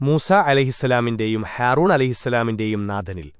Musa അലഹിസ്സലാമിന്റെയും Haroon അലഹിസ്സലാമിന്റെയും നാഥനിൽ.